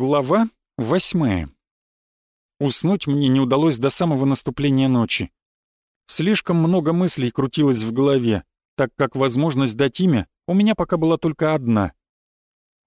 Глава восьмая. Уснуть мне не удалось до самого наступления ночи. Слишком много мыслей крутилось в голове, так как возможность дать имя у меня пока была только одна.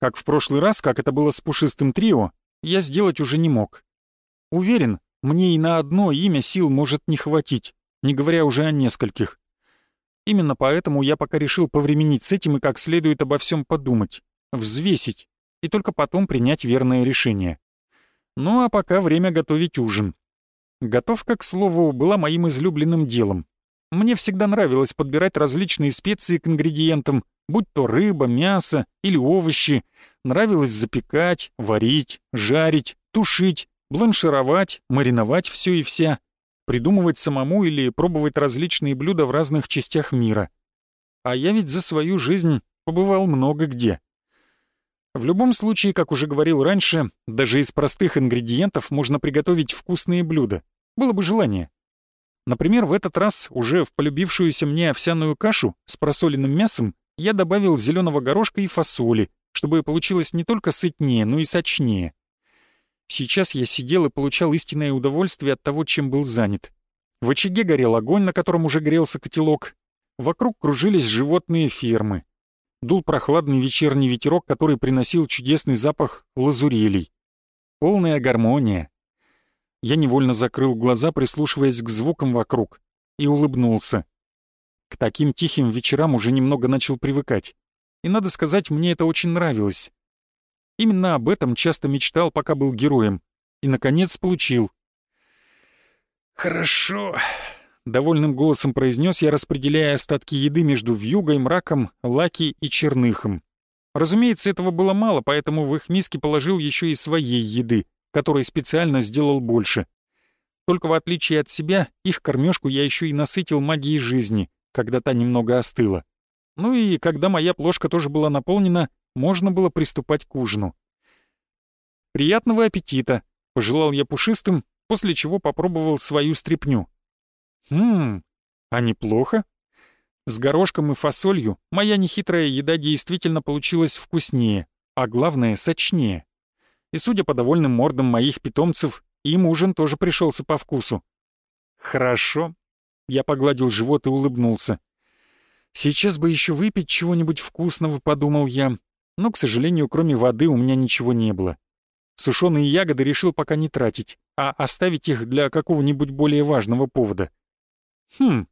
Как в прошлый раз, как это было с пушистым трио, я сделать уже не мог. Уверен, мне и на одно имя сил может не хватить, не говоря уже о нескольких. Именно поэтому я пока решил повременить с этим и как следует обо всем подумать, взвесить, и только потом принять верное решение. Ну а пока время готовить ужин. Готовка, к слову, была моим излюбленным делом. Мне всегда нравилось подбирать различные специи к ингредиентам, будь то рыба, мясо или овощи. Нравилось запекать, варить, жарить, тушить, бланшировать, мариновать все и вся, придумывать самому или пробовать различные блюда в разных частях мира. А я ведь за свою жизнь побывал много где. В любом случае, как уже говорил раньше, даже из простых ингредиентов можно приготовить вкусные блюда. Было бы желание. Например, в этот раз уже в полюбившуюся мне овсяную кашу с просоленным мясом я добавил зеленого горошка и фасоли, чтобы получилось не только сытнее, но и сочнее. Сейчас я сидел и получал истинное удовольствие от того, чем был занят. В очаге горел огонь, на котором уже грелся котелок. Вокруг кружились животные фермы дул прохладный вечерний ветерок, который приносил чудесный запах лазурелей. Полная гармония. Я невольно закрыл глаза, прислушиваясь к звукам вокруг, и улыбнулся. К таким тихим вечерам уже немного начал привыкать. И, надо сказать, мне это очень нравилось. Именно об этом часто мечтал, пока был героем. И, наконец, получил. «Хорошо», довольным голосом произнес я, распределяя остатки еды между вьюгой, мраком, лаки и черныхом. Разумеется, этого было мало, поэтому в их миски положил еще и своей еды, которой специально сделал больше. Только в отличие от себя, их кормежку я еще и насытил магией жизни, когда та немного остыла. Ну и когда моя плошка тоже была наполнена, можно было приступать к ужину. «Приятного аппетита!» — пожелал я пушистым, после чего попробовал свою стряпню. Ммм, а неплохо. С горошком и фасолью моя нехитрая еда действительно получилась вкуснее, а главное — сочнее. И судя по довольным мордам моих питомцев, им ужин тоже пришелся по вкусу. «Хорошо», — я погладил живот и улыбнулся. «Сейчас бы еще выпить чего-нибудь вкусного», — подумал я, но, к сожалению, кроме воды у меня ничего не было. Сушеные ягоды решил пока не тратить, а оставить их для какого-нибудь более важного повода — Хм,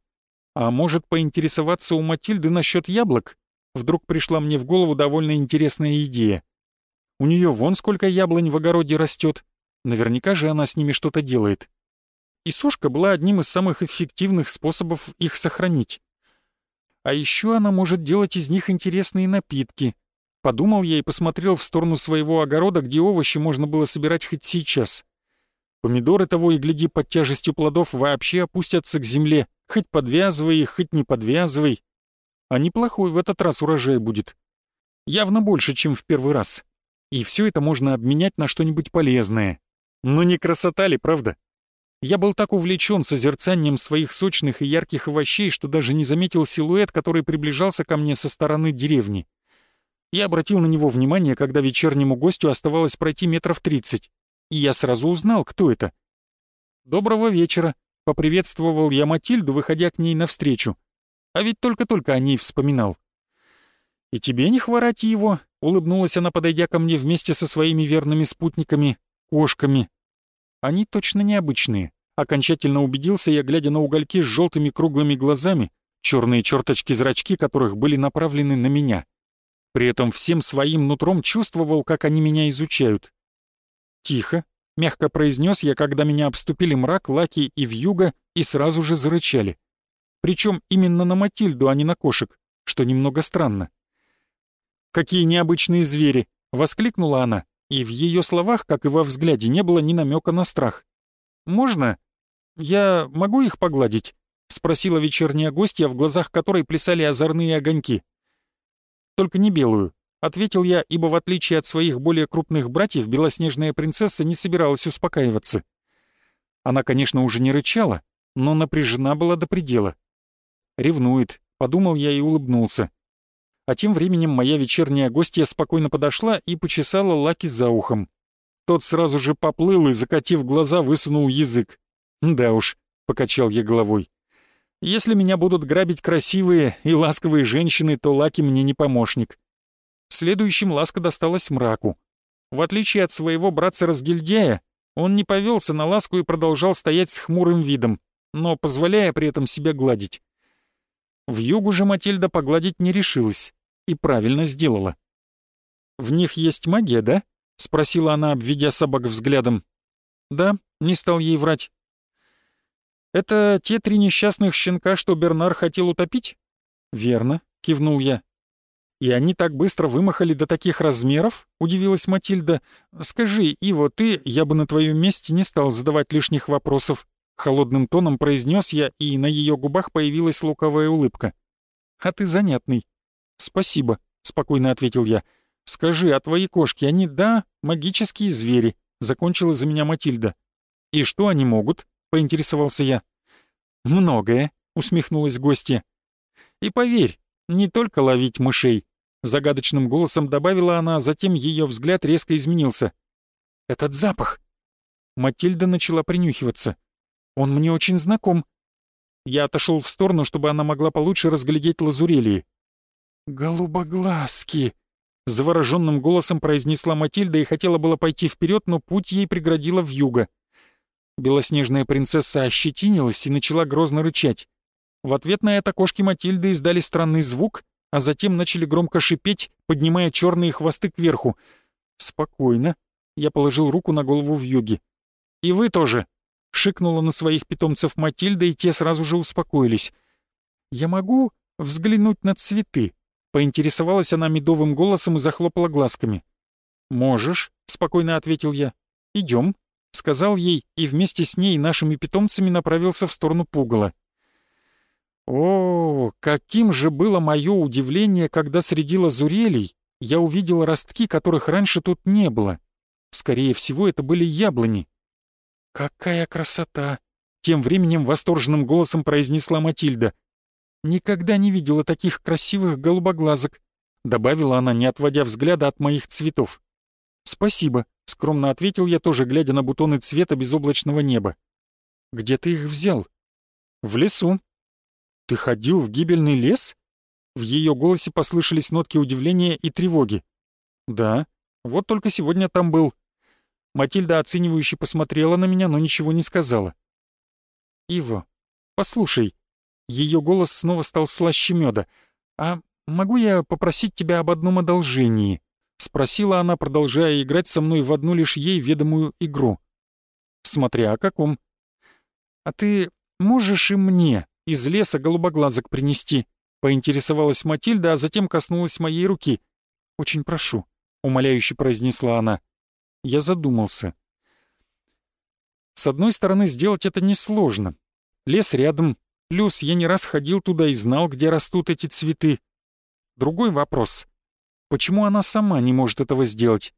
а может поинтересоваться у Матильды насчет яблок? Вдруг пришла мне в голову довольно интересная идея. У нее вон сколько яблонь в огороде растет. Наверняка же она с ними что-то делает. И сушка была одним из самых эффективных способов их сохранить. А еще она может делать из них интересные напитки. Подумал я и посмотрел в сторону своего огорода, где овощи можно было собирать хоть сейчас. Помидоры того и гляди под тяжестью плодов вообще опустятся к земле, хоть подвязывай их, хоть не подвязывай. А неплохой в этот раз урожай будет. Явно больше, чем в первый раз. И все это можно обменять на что-нибудь полезное. Но не красота ли, правда? Я был так увлечен созерцанием своих сочных и ярких овощей, что даже не заметил силуэт, который приближался ко мне со стороны деревни. Я обратил на него внимание, когда вечернему гостю оставалось пройти метров тридцать и я сразу узнал, кто это. «Доброго вечера», — поприветствовал я Матильду, выходя к ней навстречу. А ведь только-только о ней вспоминал. «И тебе не хворать его», — улыбнулась она, подойдя ко мне вместе со своими верными спутниками, кошками. «Они точно необычные», — окончательно убедился я, глядя на угольки с желтыми круглыми глазами, черные черточки зрачки которых были направлены на меня. При этом всем своим нутром чувствовал, как они меня изучают. «Тихо», — мягко произнес я, когда меня обступили мрак, лаки и вьюга и сразу же зарычали. Причем именно на Матильду, а не на кошек, что немного странно. «Какие необычные звери!» — воскликнула она, и в ее словах, как и во взгляде, не было ни намека на страх. «Можно? Я могу их погладить?» — спросила вечерняя гостья, в глазах которой плясали озорные огоньки. «Только не белую. Ответил я, ибо в отличие от своих более крупных братьев, белоснежная принцесса не собиралась успокаиваться. Она, конечно, уже не рычала, но напряжена была до предела. «Ревнует», — подумал я и улыбнулся. А тем временем моя вечерняя гостья спокойно подошла и почесала Лаки за ухом. Тот сразу же поплыл и, закатив глаза, высунул язык. «Да уж», — покачал я головой. «Если меня будут грабить красивые и ласковые женщины, то Лаки мне не помощник». Следующим ласка досталась мраку. В отличие от своего братца-разгильдяя, он не повелся на ласку и продолжал стоять с хмурым видом, но позволяя при этом себя гладить. В югу же Матильда погладить не решилась и правильно сделала. «В них есть магия, да?» — спросила она, обведя собак взглядом. «Да», — не стал ей врать. «Это те три несчастных щенка, что Бернар хотел утопить?» «Верно», — кивнул я. «И они так быстро вымахали до таких размеров?» — удивилась Матильда. «Скажи, Иво, ты, я бы на твоем месте не стал задавать лишних вопросов». Холодным тоном произнес я, и на ее губах появилась луковая улыбка. «А ты занятный». «Спасибо», — спокойно ответил я. «Скажи, а твои кошки, они, да, магические звери?» — закончила за меня Матильда. «И что они могут?» — поинтересовался я. «Многое», — усмехнулась гостья. «И поверь, не только ловить мышей. Загадочным голосом добавила она, а затем ее взгляд резко изменился. «Этот запах!» Матильда начала принюхиваться. «Он мне очень знаком». Я отошел в сторону, чтобы она могла получше разглядеть лазурелии. «Голубоглазки!» Завороженным голосом произнесла Матильда и хотела было пойти вперед, но путь ей преградила вьюга. Белоснежная принцесса ощетинилась и начала грозно рычать. В ответ на это кошки Матильды издали странный звук, а затем начали громко шипеть, поднимая черные хвосты кверху. «Спокойно». Я положил руку на голову в юге. «И вы тоже!» — шикнула на своих питомцев Матильда, и те сразу же успокоились. «Я могу взглянуть на цветы?» — поинтересовалась она медовым голосом и захлопала глазками. «Можешь», — спокойно ответил я. «Идем», — сказал ей, и вместе с ней нашими питомцами направился в сторону пугала. О, каким же было мое удивление, когда среди лазурелей я увидел ростки, которых раньше тут не было. Скорее всего, это были яблони. «Какая красота!» — тем временем восторженным голосом произнесла Матильда. «Никогда не видела таких красивых голубоглазок», — добавила она, не отводя взгляда от моих цветов. «Спасибо», — скромно ответил я, тоже глядя на бутоны цвета безоблачного неба. «Где ты их взял?» «В лесу», «Ты ходил в гибельный лес?» В ее голосе послышались нотки удивления и тревоги. «Да, вот только сегодня там был». Матильда оценивающе посмотрела на меня, но ничего не сказала. «Иво, послушай». Ее голос снова стал слаще меда. «А могу я попросить тебя об одном одолжении?» Спросила она, продолжая играть со мной в одну лишь ей ведомую игру. «Смотря о каком». «А ты можешь и мне из леса голубоглазок принести», — поинтересовалась Матильда, а затем коснулась моей руки. «Очень прошу», — умоляюще произнесла она. Я задумался. С одной стороны, сделать это несложно. Лес рядом, плюс я не раз ходил туда и знал, где растут эти цветы. Другой вопрос. Почему она сама не может этого сделать?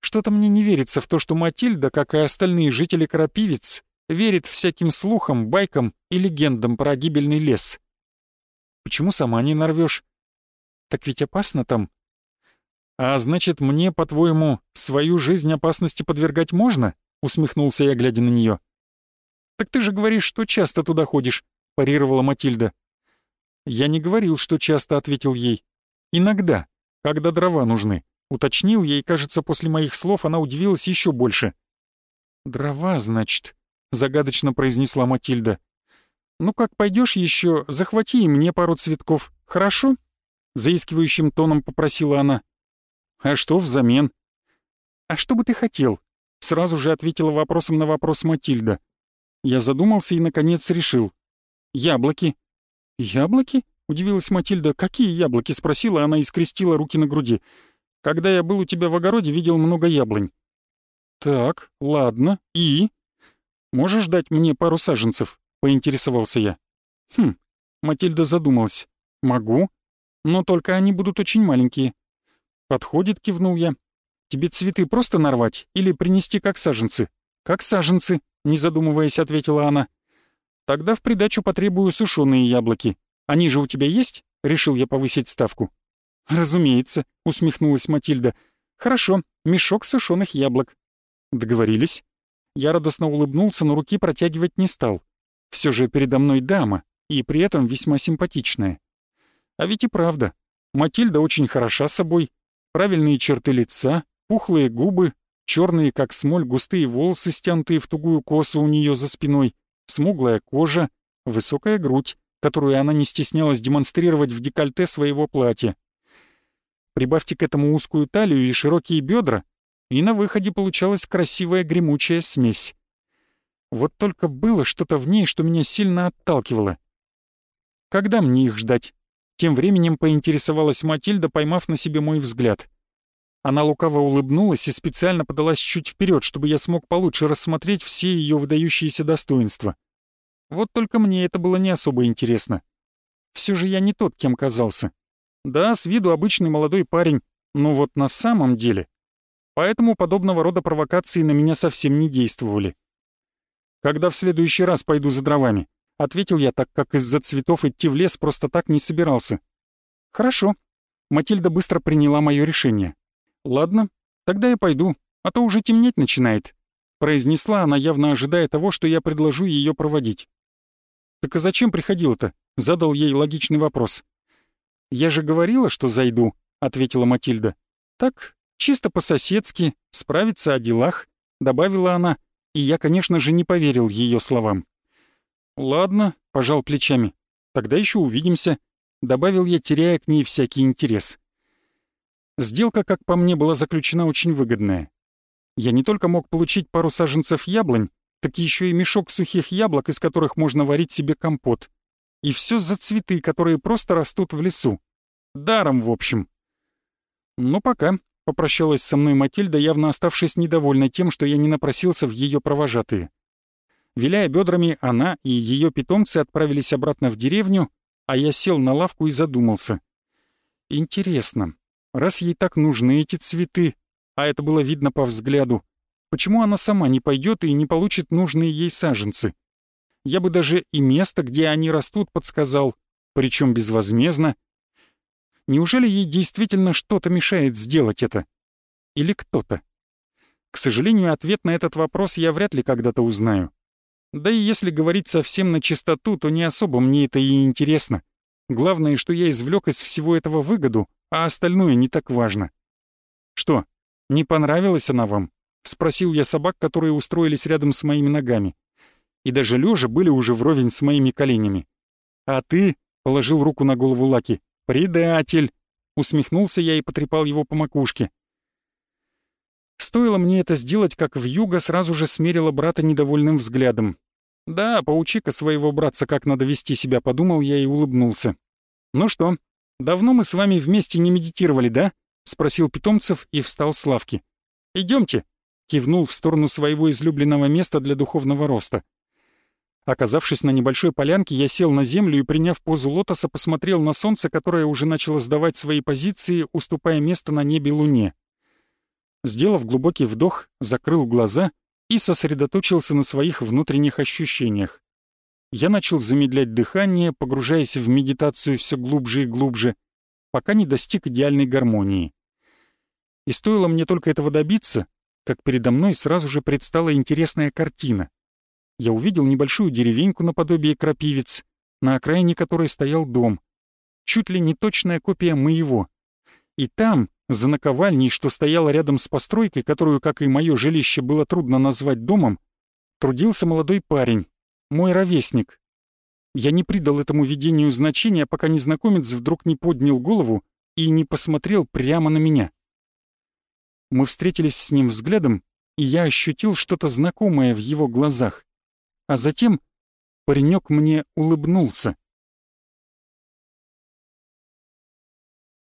Что-то мне не верится в то, что Матильда, как и остальные жители Крапивец, верит всяким слухам, байкам и легендам про гибельный лес. Почему сама не нарвешь? Так ведь опасно там. А значит, мне, по-твоему, свою жизнь опасности подвергать можно? Усмехнулся я, глядя на нее. Так ты же говоришь, что часто туда ходишь, парировала Матильда. Я не говорил, что часто, ответил ей. Иногда, когда дрова нужны. Уточнил ей, кажется, после моих слов она удивилась еще больше. «Дрова, значит», загадочно произнесла Матильда. «Ну как пойдешь еще, захвати и мне пару цветков, хорошо?» Заискивающим тоном попросила она. «А что взамен?» «А что бы ты хотел?» Сразу же ответила вопросом на вопрос Матильда. Я задумался и, наконец, решил. «Яблоки». «Яблоки?» — удивилась Матильда. «Какие яблоки?» — спросила она и скрестила руки на груди. «Когда я был у тебя в огороде, видел много яблонь». «Так, ладно. И?» Можешь дать мне пару саженцев?» — поинтересовался я. «Хм», — Матильда задумалась. «Могу, но только они будут очень маленькие». «Подходит», — кивнул я. «Тебе цветы просто нарвать или принести как саженцы?» «Как саженцы», — не задумываясь, ответила она. «Тогда в придачу потребую сушеные яблоки. Они же у тебя есть?» — решил я повысить ставку. «Разумеется», — усмехнулась Матильда. «Хорошо, мешок сушеных яблок. Договорились. Я радостно улыбнулся, но руки протягивать не стал. Все же передо мной дама, и при этом весьма симпатичная. А ведь и правда, Матильда очень хороша собой, правильные черты лица, пухлые губы, черные, как смоль, густые волосы, стянутые в тугую косу у нее за спиной, смуглая кожа, высокая грудь, которую она не стеснялась демонстрировать в декольте своего платья. Прибавьте к этому узкую талию и широкие бедра, и на выходе получалась красивая гремучая смесь. Вот только было что-то в ней, что меня сильно отталкивало. Когда мне их ждать? Тем временем поинтересовалась Матильда, поймав на себе мой взгляд. Она лукаво улыбнулась и специально подалась чуть вперед, чтобы я смог получше рассмотреть все ее выдающиеся достоинства. Вот только мне это было не особо интересно. Все же я не тот, кем казался. Да, с виду обычный молодой парень, но вот на самом деле. Поэтому подобного рода провокации на меня совсем не действовали. Когда в следующий раз пойду за дровами? Ответил я, так как из-за цветов идти в лес просто так не собирался. «Хорошо». Матильда быстро приняла мое решение. «Ладно, тогда я пойду, а то уже темнеть начинает», произнесла она, явно ожидая того, что я предложу ее проводить. «Так а зачем приходила-то?» — задал ей логичный вопрос. «Я же говорила, что зайду», — ответила Матильда. «Так, чисто по-соседски, справиться о делах», — добавила она, и я, конечно же, не поверил ее словам. «Ладно», — пожал плечами. «Тогда еще увидимся», — добавил я, теряя к ней всякий интерес. Сделка, как по мне, была заключена очень выгодная. Я не только мог получить пару саженцев яблонь, так еще и мешок сухих яблок, из которых можно варить себе компот. И все за цветы, которые просто растут в лесу. Даром, в общем. «Ну, пока», — попрощалась со мной Матильда, явно оставшись недовольной тем, что я не напросился в ее провожатые. Виляя бедрами, она и ее питомцы отправились обратно в деревню, а я сел на лавку и задумался. Интересно, раз ей так нужны эти цветы, а это было видно по взгляду, почему она сама не пойдет и не получит нужные ей саженцы? Я бы даже и место, где они растут, подсказал, причем безвозмездно. Неужели ей действительно что-то мешает сделать это? Или кто-то? К сожалению, ответ на этот вопрос я вряд ли когда-то узнаю. Да и если говорить совсем на чистоту, то не особо мне это и интересно. Главное, что я извлек из всего этого выгоду, а остальное не так важно. «Что, не понравилась она вам?» — спросил я собак, которые устроились рядом с моими ногами. И даже лежа были уже вровень с моими коленями. «А ты?» — положил руку на голову Лаки. «Предатель!» — усмехнулся я и потрепал его по макушке. Стоило мне это сделать, как вьюга сразу же смерила брата недовольным взглядом. «Да, поучи-ка своего братца, как надо вести себя», — подумал я и улыбнулся. «Ну что, давно мы с вами вместе не медитировали, да?» — спросил питомцев и встал с лавки. «Идемте», — кивнул в сторону своего излюбленного места для духовного роста. Оказавшись на небольшой полянке, я сел на землю и, приняв позу лотоса, посмотрел на солнце, которое уже начало сдавать свои позиции, уступая место на небе луне. Сделав глубокий вдох, закрыл глаза и сосредоточился на своих внутренних ощущениях. Я начал замедлять дыхание, погружаясь в медитацию все глубже и глубже, пока не достиг идеальной гармонии. И стоило мне только этого добиться, как передо мной сразу же предстала интересная картина. Я увидел небольшую деревеньку наподобие крапивец, на окраине которой стоял дом. Чуть ли не точная копия моего. И там, за наковальней, что стояла рядом с постройкой, которую, как и мое жилище, было трудно назвать домом, трудился молодой парень, мой ровесник. Я не придал этому видению значения, пока незнакомец вдруг не поднял голову и не посмотрел прямо на меня. Мы встретились с ним взглядом, и я ощутил что-то знакомое в его глазах. А затем паренек мне улыбнулся.